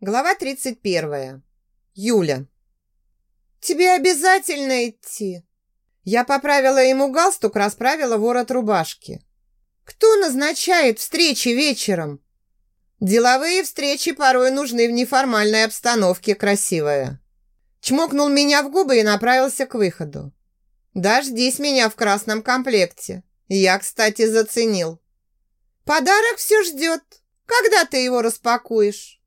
Глава 31. Юля. «Тебе обязательно идти?» Я поправила ему галстук, расправила ворот рубашки. «Кто назначает встречи вечером?» «Деловые встречи порой нужны в неформальной обстановке, красивая». Чмокнул меня в губы и направился к выходу. «Дождись меня в красном комплекте. Я, кстати, заценил». «Подарок все ждет. Когда ты его распакуешь?»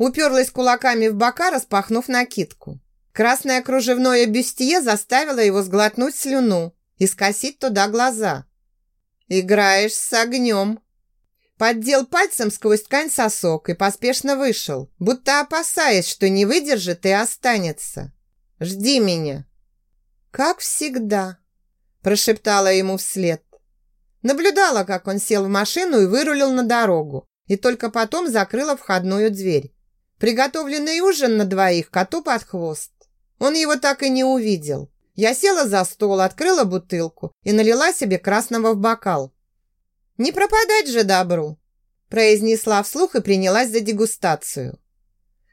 Уперлась кулаками в бока, распахнув накидку. Красное кружевное бюстье заставило его сглотнуть слюну и скосить туда глаза. «Играешь с огнем!» Поддел пальцем сквозь ткань сосок и поспешно вышел, будто опасаясь, что не выдержит и останется. «Жди меня!» «Как всегда!» прошептала ему вслед. Наблюдала, как он сел в машину и вырулил на дорогу, и только потом закрыла входную дверь. Приготовленный ужин на двоих коту под хвост. Он его так и не увидел. Я села за стол, открыла бутылку и налила себе красного в бокал. «Не пропадать же добру!» произнесла вслух и принялась за дегустацию.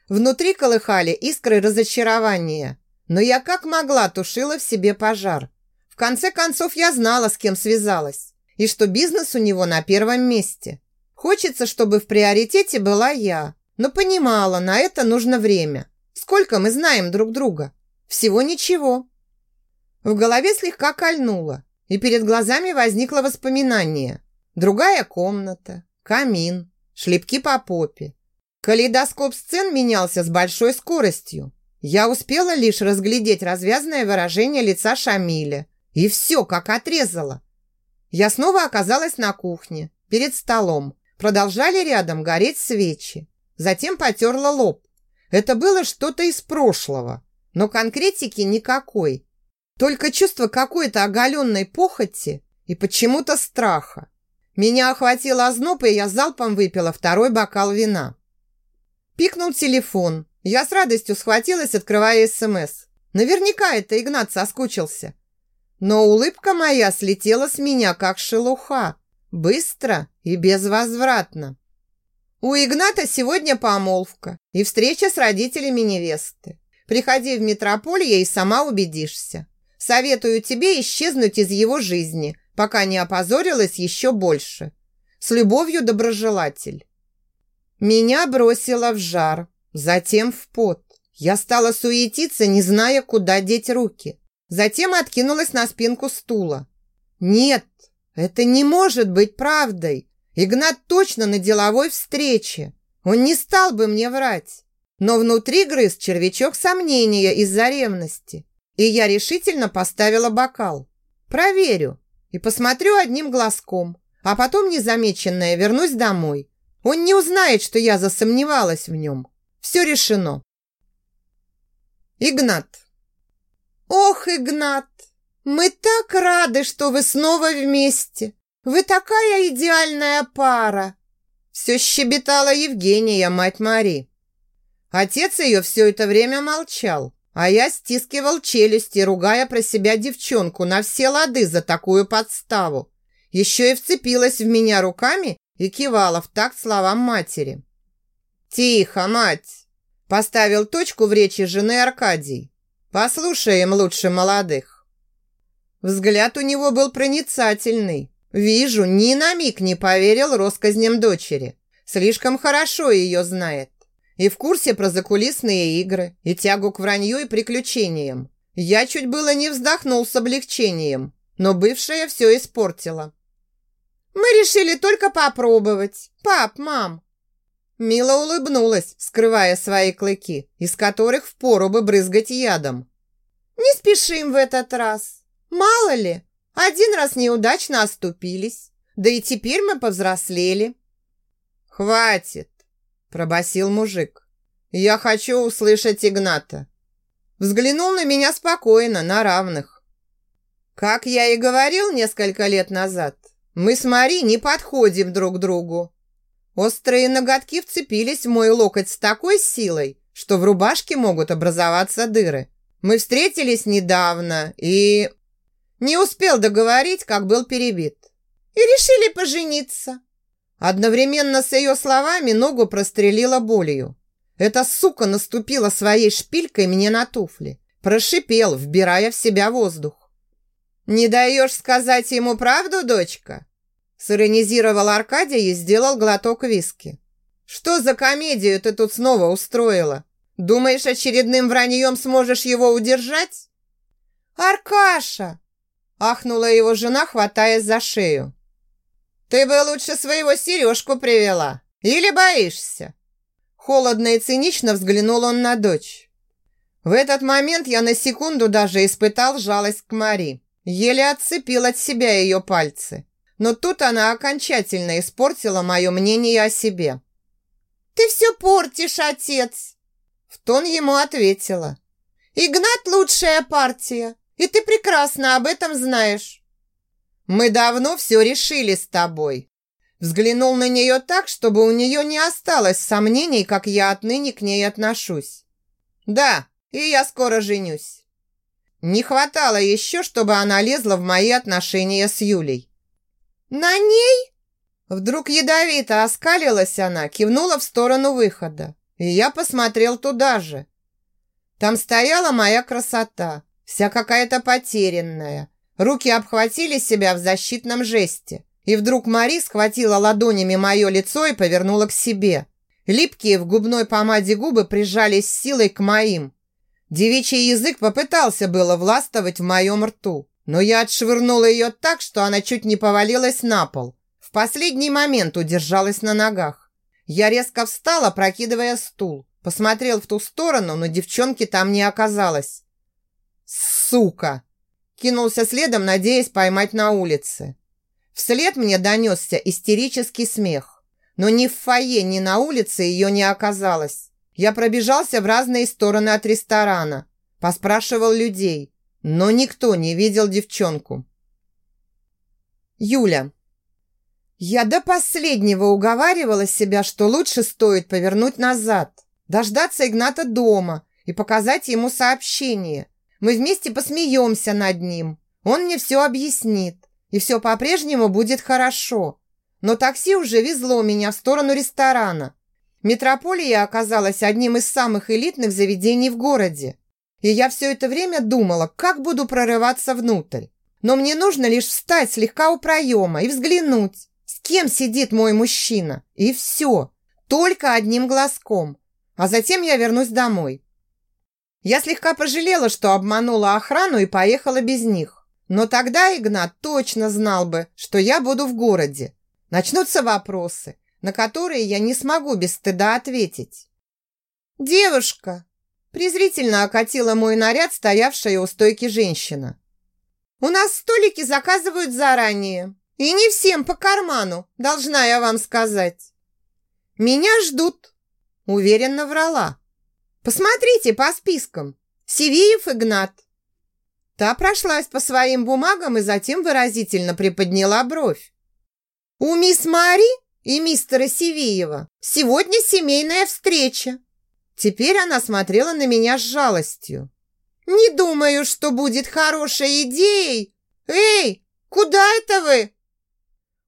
Внутри колыхали искры разочарования, но я как могла тушила в себе пожар. В конце концов, я знала, с кем связалась, и что бизнес у него на первом месте. Хочется, чтобы в приоритете была я, но понимала, на это нужно время. Сколько мы знаем друг друга? Всего ничего. В голове слегка кольнуло, и перед глазами возникло воспоминание. Другая комната, камин, шлепки по попе. Калейдоскоп сцен менялся с большой скоростью. Я успела лишь разглядеть развязное выражение лица Шамиля. И все, как отрезало. Я снова оказалась на кухне, перед столом. Продолжали рядом гореть свечи. Затем потерла лоб. Это было что-то из прошлого, но конкретики никакой. Только чувство какой-то оголенной похоти и почему-то страха. Меня охватило озноб, и я залпом выпила второй бокал вина. Пикнул телефон. Я с радостью схватилась, открывая СМС. Наверняка это Игнат соскучился. Но улыбка моя слетела с меня, как шелуха. Быстро и безвозвратно. У Игната сегодня помолвка и встреча с родителями невесты. Приходи в метрополию и сама убедишься. Советую тебе исчезнуть из его жизни, пока не опозорилась еще больше. С любовью, доброжелатель. Меня бросило в жар, затем в пот. Я стала суетиться, не зная, куда деть руки. Затем откинулась на спинку стула. Нет, это не может быть правдой. Игнат точно на деловой встрече. Он не стал бы мне врать. Но внутри грыз червячок сомнения из-за ревности. И я решительно поставила бокал. Проверю и посмотрю одним глазком. А потом, незамеченная, вернусь домой. Он не узнает, что я засомневалась в нем. Все решено. Игнат. Ох, Игнат, мы так рады, что вы снова вместе. Вы такая идеальная пара!» Все щебетала Евгения, мать Мари. Отец ее все это время молчал, а я стискивал челюсти, ругая про себя девчонку на все лады за такую подставу. Еще и вцепилась в меня руками и кивала в такт словам матери. «Тихо, мать!» Поставил точку в речи жены Аркадий. «Послушаем лучше молодых». Взгляд у него был проницательный, Вижу, ни на миг не поверил россказням дочери. Слишком хорошо ее знает. И в курсе про закулисные игры, и тягу к вранью и приключениям. Я чуть было не вздохнул с облегчением, но бывшая все испортила. «Мы решили только попробовать. Пап, мам!» Мила улыбнулась, скрывая свои клыки, из которых впору бы брызгать ядом. «Не спешим в этот раз. Мало ли, один раз неудачно оступились, да и теперь мы повзрослели. «Хватит!» – пробасил мужик. «Я хочу услышать Игната». Взглянул на меня спокойно, на равных. Как я и говорил несколько лет назад, мы с Мари не подходим друг другу. Острые ноготки вцепились в мой локоть с такой силой, что в рубашке могут образоваться дыры. Мы встретились недавно, и не успел договорить, как был перебит. И решили пожениться. Одновременно с ее словами ногу прострелила болью. Эта сука наступила своей шпилькой мне на туфли. Прошипел, вбирая в себя воздух. «Не даешь сказать ему правду, дочка?» Сиронизировал Аркадий и сделал глоток виски. «Что за комедию ты тут снова устроила? Думаешь, очередным враньем сможешь его удержать?» «Аркаша!» Ахнула его жена, хватаясь за шею. «Ты бы лучше своего Сережку привела. Или боишься?» Холодно и цинично взглянул он на дочь. В этот момент я на секунду даже испытал жалость к Мари. Еле отцепил от себя ее пальцы. Но тут она окончательно испортила мое мнение о себе. «Ты все портишь, отец!» В тон ему ответила. «Игнат лучшая партия, и ты прекрасно об этом знаешь». «Мы давно все решили с тобой». Взглянул на нее так, чтобы у нее не осталось сомнений, как я отныне к ней отношусь. «Да, и я скоро женюсь». Не хватало еще, чтобы она лезла в мои отношения с Юлей. «На ней?» Вдруг ядовито оскалилась она, кивнула в сторону выхода. И я посмотрел туда же. Там стояла моя красота, вся какая-то потерянная. Руки обхватили себя в защитном жесте. И вдруг Мари схватила ладонями мое лицо и повернула к себе. Липкие в губной помаде губы прижались силой к моим. Девичий язык попытался было властвовать в моем рту, но я отшвырнула ее так, что она чуть не повалилась на пол. В последний момент удержалась на ногах. Я резко встала, прокидывая стул. Посмотрел в ту сторону, но девчонки там не оказалось. «Сука!» Кинулся следом, надеясь поймать на улице. Вслед мне донесся истерический смех. Но ни в фойе, ни на улице ее не оказалось. Я пробежался в разные стороны от ресторана. Поспрашивал людей. Но никто не видел девчонку. Юля. Я до последнего уговаривала себя, что лучше стоит повернуть назад, дождаться Игната дома и показать ему сообщение. Мы вместе посмеемся над ним. Он мне все объяснит, и все по-прежнему будет хорошо. Но такси уже везло меня в сторону ресторана. Метрополия оказалась одним из самых элитных заведений в городе. И я все это время думала, как буду прорываться внутрь. Но мне нужно лишь встать слегка у проема и взглянуть, с кем сидит мой мужчина. И все. Только одним глазком. А затем я вернусь домой. Я слегка пожалела, что обманула охрану и поехала без них. Но тогда Игнат точно знал бы, что я буду в городе. Начнутся вопросы, на которые я не смогу без стыда ответить. «Девушка!» презрительно окатила мой наряд стоявшая у стойки женщина. «У нас столики заказывают заранее. И не всем по карману, должна я вам сказать. Меня ждут, уверенно врала. Посмотрите по спискам. Сивиев Игнат. Та прошлась по своим бумагам и затем выразительно приподняла бровь. У мисс Мари и мистера Сивиева сегодня семейная встреча. Теперь она смотрела на меня с жалостью. «Не думаю, что будет хорошей идеей. Эй, куда это вы?»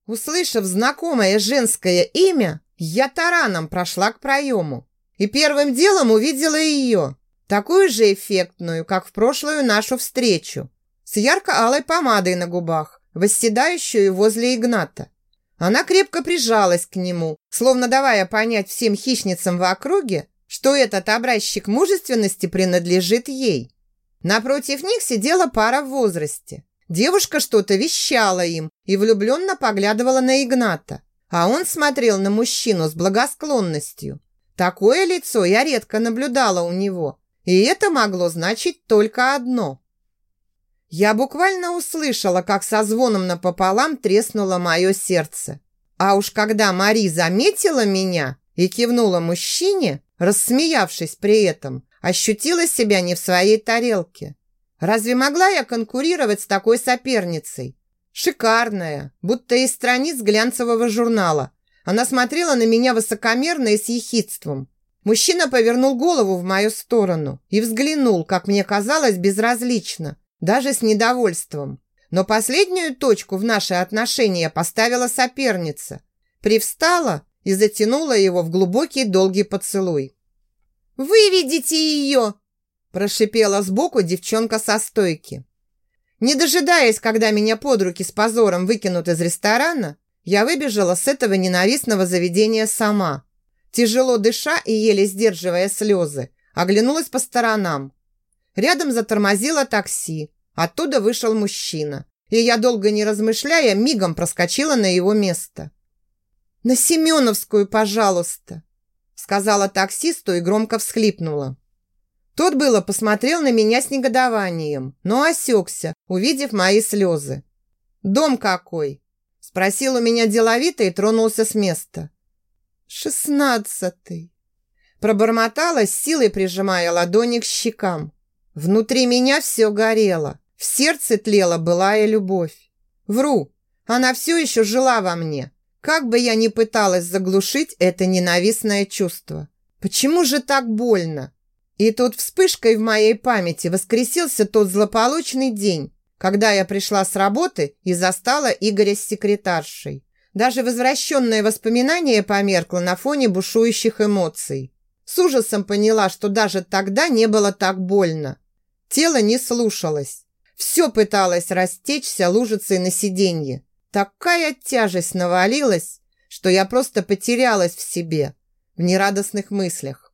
Услышав знакомое женское имя, я тараном прошла к проему и первым делом увидела ее, такую же эффектную, как в прошлую нашу встречу, с ярко-алой помадой на губах, восседающую возле Игната. Она крепко прижалась к нему, словно давая понять всем хищницам в округе, что этот образчик мужественности принадлежит ей. Напротив них сидела пара в возрасте. Девушка что-то вещала им и влюбленно поглядывала на Игната, а он смотрел на мужчину с благосклонностью. Такое лицо я редко наблюдала у него, и это могло значить только одно. Я буквально услышала, как со звоном напополам треснуло мое сердце. А уж когда Мари заметила меня и кивнула мужчине, рассмеявшись при этом, ощутила себя не в своей тарелке. Разве могла я конкурировать с такой соперницей? Шикарная, будто из страниц глянцевого журнала. Она смотрела на меня высокомерно и с ехидством. Мужчина повернул голову в мою сторону и взглянул, как мне казалось, безразлично, даже с недовольством. Но последнюю точку в наши отношения поставила соперница. Привстала и затянула его в глубокий долгий поцелуй. Выведите ее!» Прошипела сбоку девчонка со стойки. Не дожидаясь, когда меня под руки с позором выкинут из ресторана, я выбежала с этого ненавистного заведения сама. Тяжело дыша и еле сдерживая слезы, оглянулась по сторонам. Рядом затормозило такси. Оттуда вышел мужчина. И я, долго не размышляя, мигом проскочила на его место. «На Семеновскую, пожалуйста!» Сказала таксисту и громко всхлипнула. Тот было посмотрел на меня с негодованием, но осекся, увидев мои слезы. «Дом какой?» Спросил у меня деловито и тронулся с места. «Шестнадцатый!» Пробормотала, силой прижимая ладони к щекам. Внутри меня все горело. В сердце тлела былая любовь. Вру, она все еще жила во мне. Как бы я ни пыталась заглушить это ненавистное чувство. Почему же так больно? И тут вспышкой в моей памяти воскресился тот злополучный день, когда я пришла с работы и застала Игоря с секретаршей. Даже возвращенное воспоминание померкло на фоне бушующих эмоций. С ужасом поняла, что даже тогда не было так больно. Тело не слушалось. Все пыталось растечься лужицей на сиденье. Такая тяжесть навалилась, что я просто потерялась в себе, в нерадостных мыслях.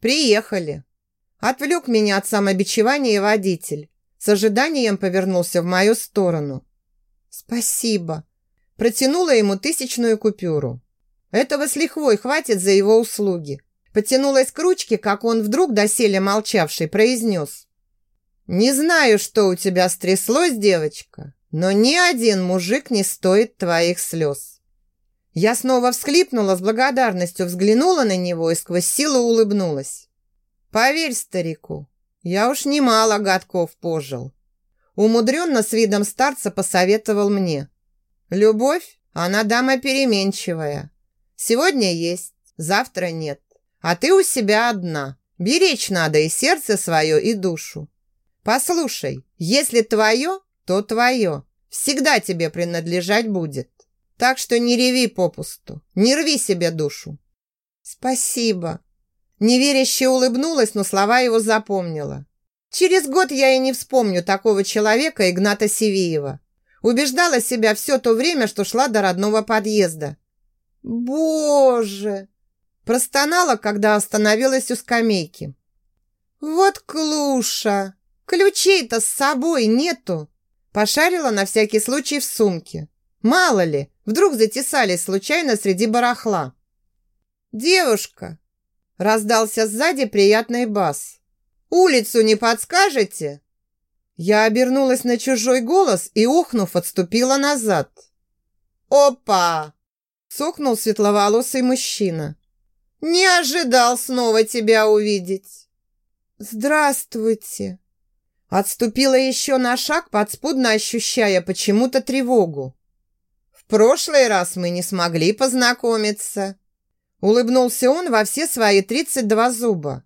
«Приехали!» Отвлек меня от самобичевания водитель. С ожиданием повернулся в мою сторону. «Спасибо!» Протянула ему тысячную купюру. Этого с лихвой хватит за его услуги. Потянулась к ручке, как он вдруг, доселе молчавший, произнес. «Не знаю, что у тебя стряслось, девочка, но ни один мужик не стоит твоих слез». Я снова всхлипнула, с благодарностью взглянула на него и сквозь силу улыбнулась. «Поверь старику, я уж немало годков пожил». Умудренно с видом старца посоветовал мне. «Любовь, она дама переменчивая. Сегодня есть, завтра нет. А ты у себя одна. Беречь надо и сердце свое, и душу. Послушай, если твое, то твое. Всегда тебе принадлежать будет. Так что не реви попусту, не рви себе душу. Спасибо. Неверяще улыбнулась, но слова его запомнила. Через год я и не вспомню такого человека Игната Севиева. Убеждала себя все то время, что шла до родного подъезда. Боже! Простонала, когда остановилась у скамейки. Вот клуша! Ключей-то с собой нету. Пошарила на всякий случай в сумке. Мало ли, вдруг затесались случайно среди барахла. «Девушка!» – раздался сзади приятный бас. «Улицу не подскажете?» Я обернулась на чужой голос и, ухнув, отступила назад. «Опа!» – сокнул светловолосый мужчина. «Не ожидал снова тебя увидеть!» «Здравствуйте!» Отступила еще на шаг, подспудно ощущая почему-то тревогу прошлый раз мы не смогли познакомиться». Улыбнулся он во все свои 32 зуба.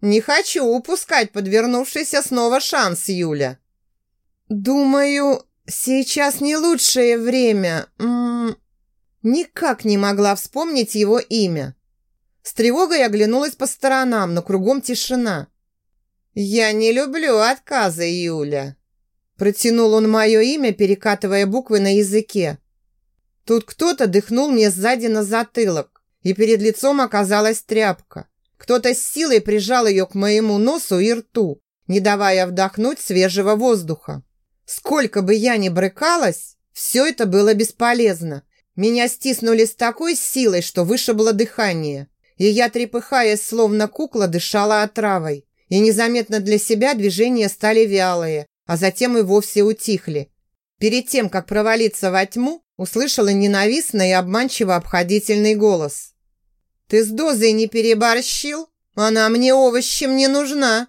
«Не хочу упускать подвернувшийся снова шанс, Юля». «Думаю, сейчас не лучшее время. М м-м». -м -м. Никак не могла вспомнить его имя. С тревогой оглянулась по сторонам, но кругом тишина. «Я не люблю отказы, Юля», Протянул он мое имя, перекатывая буквы на языке. Тут кто-то дыхнул мне сзади на затылок, и перед лицом оказалась тряпка. Кто-то с силой прижал ее к моему носу и рту, не давая вдохнуть свежего воздуха. Сколько бы я ни брыкалась, все это было бесполезно. Меня стиснули с такой силой, что вышибло дыхание. И я, трепыхаясь, словно кукла, дышала отравой. И незаметно для себя движения стали вялые, а затем и вовсе утихли. Перед тем, как провалиться во тьму, услышала ненавистный и обманчиво обходительный голос. «Ты с дозой не переборщил? Она мне овощем не нужна!»